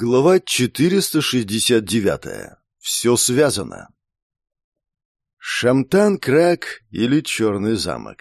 Глава 469. Все связано. Шамтан-Крак или Черный замок.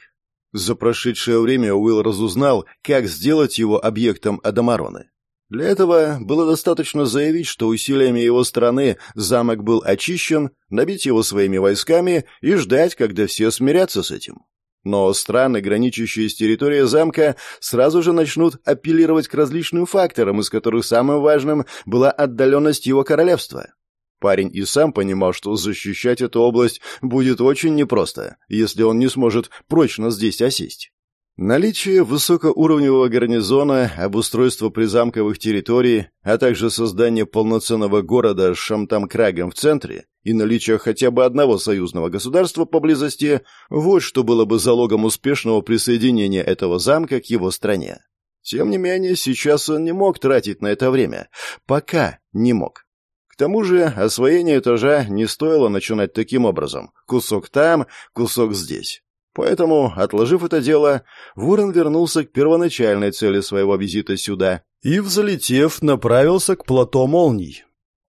За прошедшее время Уилл разузнал, как сделать его объектом Адамароны. Для этого было достаточно заявить, что усилиями его страны замок был очищен, набить его своими войсками и ждать, когда все смирятся с этим. Но страны, граничащие с территорией замка, сразу же начнут апеллировать к различным факторам, из которых самым важным была отдаленность его королевства. Парень и сам понимал, что защищать эту область будет очень непросто, если он не сможет прочно здесь осесть. Наличие высокоуровневого гарнизона, обустройство призамковых территорий, а также создание полноценного города с Шамтам-Крагом в центре и наличие хотя бы одного союзного государства поблизости – вот что было бы залогом успешного присоединения этого замка к его стране. Тем не менее, сейчас он не мог тратить на это время. Пока не мог. К тому же, освоение этажа не стоило начинать таким образом. Кусок там, кусок здесь. Поэтому, отложив это дело, Ворон вернулся к первоначальной цели своего визита сюда и, взлетев, направился к плато молний.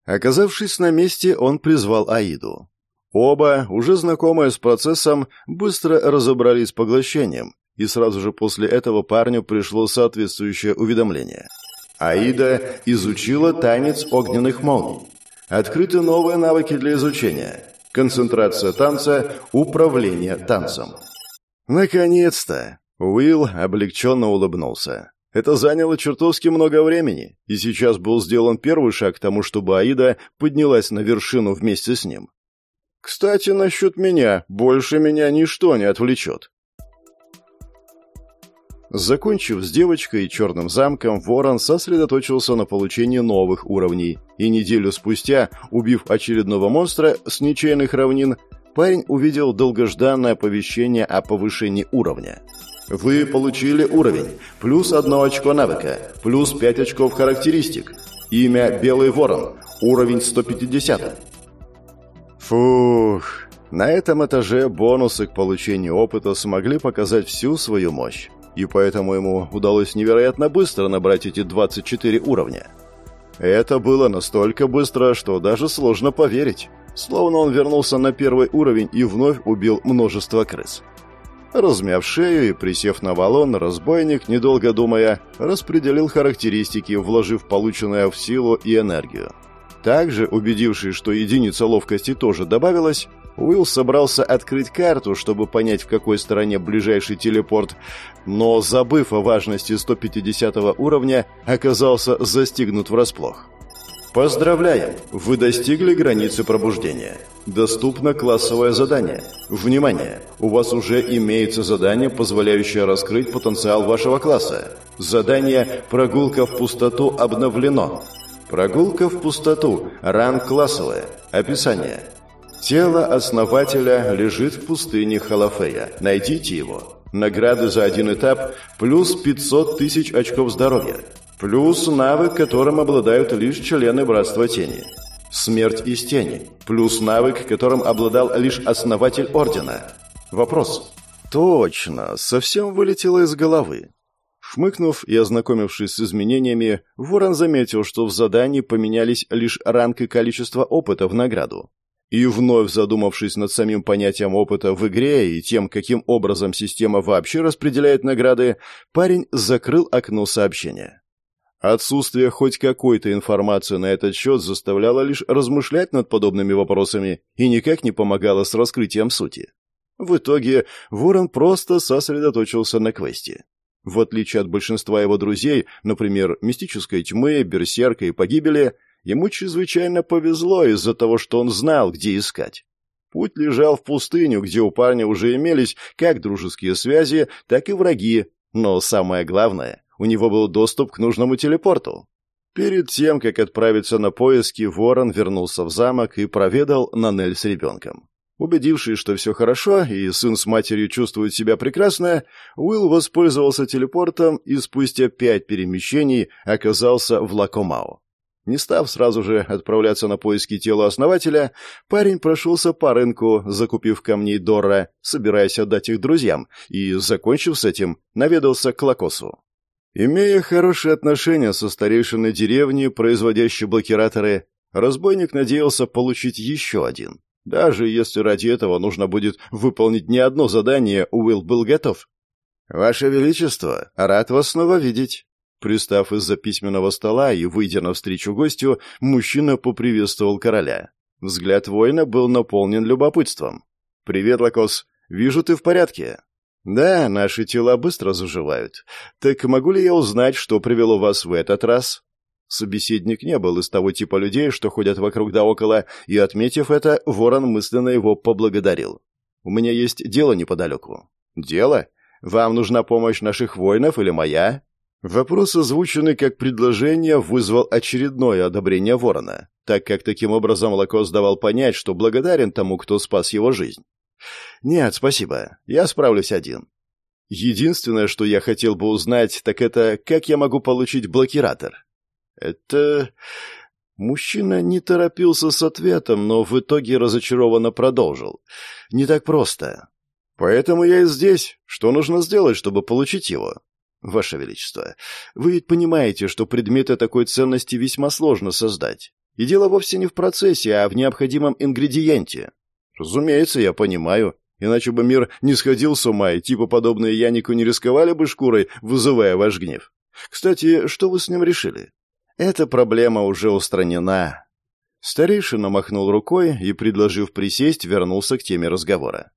Оказавшись на месте, он призвал Аиду. Оба, уже знакомые с процессом, быстро разобрались с поглощением, и сразу же после этого парню пришло соответствующее уведомление. Аида изучила танец огненных молний. Открыты новые навыки для изучения. Концентрация танца, управление танцем. Наконец-то! Уилл облегченно улыбнулся. Это заняло чертовски много времени, и сейчас был сделан первый шаг к тому, чтобы Аида поднялась на вершину вместе с ним. Кстати, насчет меня. Больше меня ничто не отвлечет. Закончив с девочкой и черным замком, Ворон сосредоточился на получении новых уровней, и неделю спустя, убив очередного монстра с ничейных равнин, парень увидел долгожданное оповещение о повышении уровня. Вы получили уровень, плюс одно очко навыка, плюс 5 очков характеристик. Имя Белый Ворон, уровень 150. Фух, на этом этаже бонусы к получению опыта смогли показать всю свою мощь, и поэтому ему удалось невероятно быстро набрать эти 24 уровня. Это было настолько быстро, что даже сложно поверить. Словно он вернулся на первый уровень и вновь убил множество крыс. Размяв шею и присев на валон, разбойник, недолго думая, распределил характеристики, вложив полученное в силу и энергию. Также, убедившись, что единица ловкости тоже добавилась, Уилл собрался открыть карту, чтобы понять, в какой стороне ближайший телепорт, но, забыв о важности 150 уровня, оказался застигнут врасплох. Поздравляем! Вы достигли границы пробуждения. Доступно классовое задание. Внимание! У вас уже имеется задание, позволяющее раскрыть потенциал вашего класса. Задание «Прогулка в пустоту» обновлено. Прогулка в пустоту. Ранг классовое. Описание. Тело основателя лежит в пустыне Халафея. Найдите его. Награды за один этап плюс 500 тысяч очков здоровья. Плюс навык, которым обладают лишь члены Братства Тени. Смерть из тени. Плюс навык, которым обладал лишь основатель Ордена. Вопрос. Точно, совсем вылетело из головы. Шмыкнув и ознакомившись с изменениями, Ворон заметил, что в задании поменялись лишь ранг и количество опыта в награду. И вновь задумавшись над самим понятием опыта в игре и тем, каким образом система вообще распределяет награды, парень закрыл окно сообщения. Отсутствие хоть какой-то информации на этот счет заставляло лишь размышлять над подобными вопросами и никак не помогало с раскрытием сути. В итоге Ворон просто сосредоточился на квесте. В отличие от большинства его друзей, например, мистической тьмы, берсерка и погибели, ему чрезвычайно повезло из-за того, что он знал, где искать. Путь лежал в пустыню, где у парня уже имелись как дружеские связи, так и враги, но самое главное — у него был доступ к нужному телепорту. Перед тем, как отправиться на поиски, Ворон вернулся в замок и проведал Нанель с ребенком. Убедившись, что все хорошо и сын с матерью чувствуют себя прекрасно, Уилл воспользовался телепортом и спустя пять перемещений оказался в Лакомао. Не став сразу же отправляться на поиски тела основателя, парень прошелся по рынку, закупив камней Дора, собираясь отдать их друзьям, и, закончив с этим, наведался к Лакосу. Имея хорошие отношения со старейшиной деревни, производящей блокираторы, разбойник надеялся получить еще один. Даже если ради этого нужно будет выполнить не одно задание, Уилл был готов. «Ваше Величество, рад вас снова видеть». Пристав из-за письменного стола и выйдя навстречу гостю, мужчина поприветствовал короля. Взгляд воина был наполнен любопытством. «Привет, Лакос. Вижу, ты в порядке». «Да, наши тела быстро заживают. Так могу ли я узнать, что привело вас в этот раз?» Собеседник не был из того типа людей, что ходят вокруг да около, и, отметив это, ворон мысленно его поблагодарил. «У меня есть дело неподалеку». «Дело? Вам нужна помощь наших воинов или моя?» Вопрос, озвученный как предложение, вызвал очередное одобрение ворона, так как таким образом Лакос давал понять, что благодарен тому, кто спас его жизнь. «Нет, спасибо. Я справлюсь один. Единственное, что я хотел бы узнать, так это, как я могу получить блокиратор. Это... Мужчина не торопился с ответом, но в итоге разочарованно продолжил. Не так просто. Поэтому я и здесь. Что нужно сделать, чтобы получить его? Ваше Величество, вы ведь понимаете, что предметы такой ценности весьма сложно создать. И дело вовсе не в процессе, а в необходимом ингредиенте. Разумеется, я понимаю. Иначе бы мир не сходил с ума, и типа подобные Янику не рисковали бы шкурой, вызывая ваш гнев. Кстати, что вы с ним решили? Эта проблема уже устранена. Старейшина махнул рукой и, предложив присесть, вернулся к теме разговора.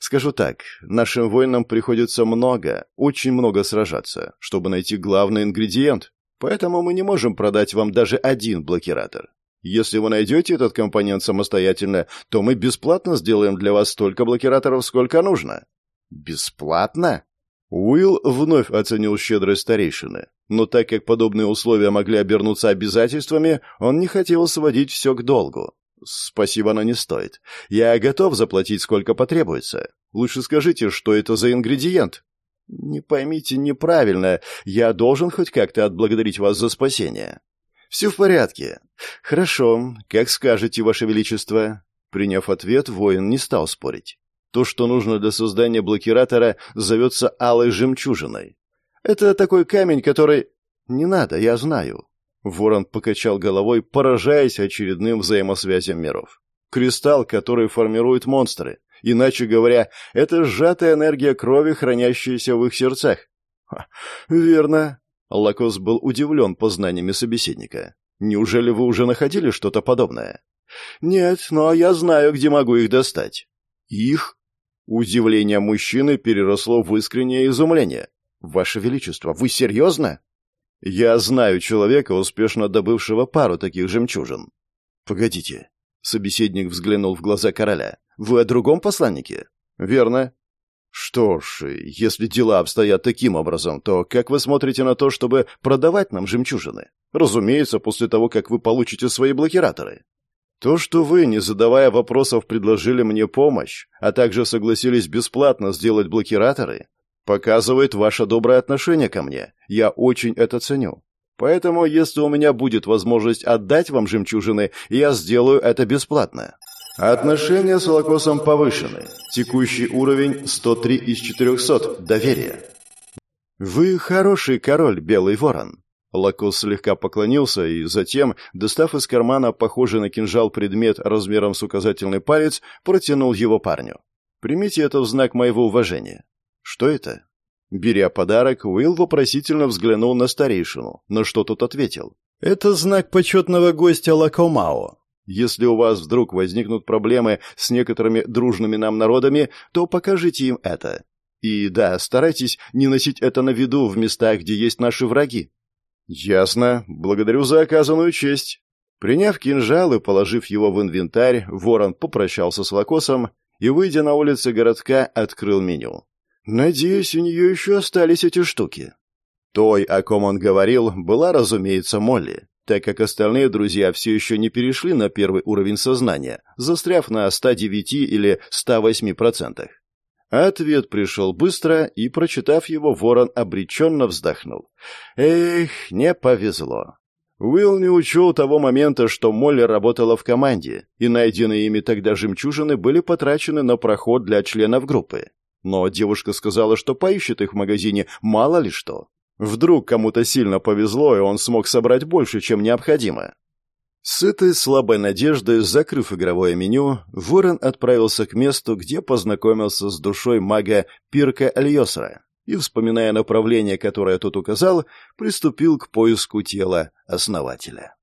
Скажу так, нашим воинам приходится много, очень много сражаться, чтобы найти главный ингредиент, поэтому мы не можем продать вам даже один блокиратор. Если вы найдете этот компонент самостоятельно, то мы бесплатно сделаем для вас столько блокираторов, сколько нужно. Бесплатно? Уилл вновь оценил щедрость старейшины, но так как подобные условия могли обернуться обязательствами, он не хотел сводить все к долгу. «Спасибо, но не стоит. Я готов заплатить, сколько потребуется. Лучше скажите, что это за ингредиент?» «Не поймите неправильно. Я должен хоть как-то отблагодарить вас за спасение». «Все в порядке. Хорошо. Как скажете, Ваше Величество». Приняв ответ, воин не стал спорить. То, что нужно для создания блокиратора, зовется алой жемчужиной. Это такой камень, который... Не надо, я знаю. Ворон покачал головой, поражаясь очередным взаимосвязям миров. Кристалл, который формирует монстры. Иначе говоря, это сжатая энергия крови, хранящаяся в их сердцах. Ха, верно. Лакос был удивлен познаниями собеседника. Неужели вы уже находили что-то подобное? Нет, но я знаю, где могу их достать. Их? Удивление мужчины переросло в искреннее изумление. «Ваше Величество, вы серьезно?» «Я знаю человека, успешно добывшего пару таких жемчужин». «Погодите». Собеседник взглянул в глаза короля. «Вы о другом посланнике?» «Верно». «Что ж, если дела обстоят таким образом, то как вы смотрите на то, чтобы продавать нам жемчужины? Разумеется, после того, как вы получите свои блокираторы». То, что вы, не задавая вопросов, предложили мне помощь, а также согласились бесплатно сделать блокираторы, показывает ваше доброе отношение ко мне. Я очень это ценю. Поэтому, если у меня будет возможность отдать вам жемчужины, я сделаю это бесплатно. Отношения с Лакосом повышены. Текущий уровень 103 из 400. Доверие. Вы хороший король, Белый Ворон. Лакос слегка поклонился и затем, достав из кармана похожий на кинжал предмет размером с указательный палец, протянул его парню. «Примите это в знак моего уважения». «Что это?» Беря подарок, Уилл вопросительно взглянул на старейшину, на что тот ответил. «Это знак почетного гостя Лакомао. Если у вас вдруг возникнут проблемы с некоторыми дружными нам народами, то покажите им это. И да, старайтесь не носить это на виду в местах, где есть наши враги. «Ясно. Благодарю за оказанную честь». Приняв кинжал и положив его в инвентарь, ворон попрощался с Лакосом и, выйдя на улицы городка, открыл меню. «Надеюсь, у нее еще остались эти штуки». Той, о ком он говорил, была, разумеется, Молли, так как остальные друзья все еще не перешли на первый уровень сознания, застряв на 109 или 108%. Ответ пришел быстро, и, прочитав его, ворон обреченно вздохнул. Эх, не повезло. Уилл не учел того момента, что Молли работала в команде, и найденные ими тогда жемчужины были потрачены на проход для членов группы. Но девушка сказала, что поищет их в магазине мало ли что. Вдруг кому-то сильно повезло, и он смог собрать больше, чем необходимо. Сытый слабой надеждой, закрыв игровое меню, Ворон отправился к месту, где познакомился с душой мага Пирка Альосра и, вспоминая направление, которое тот указал, приступил к поиску тела основателя.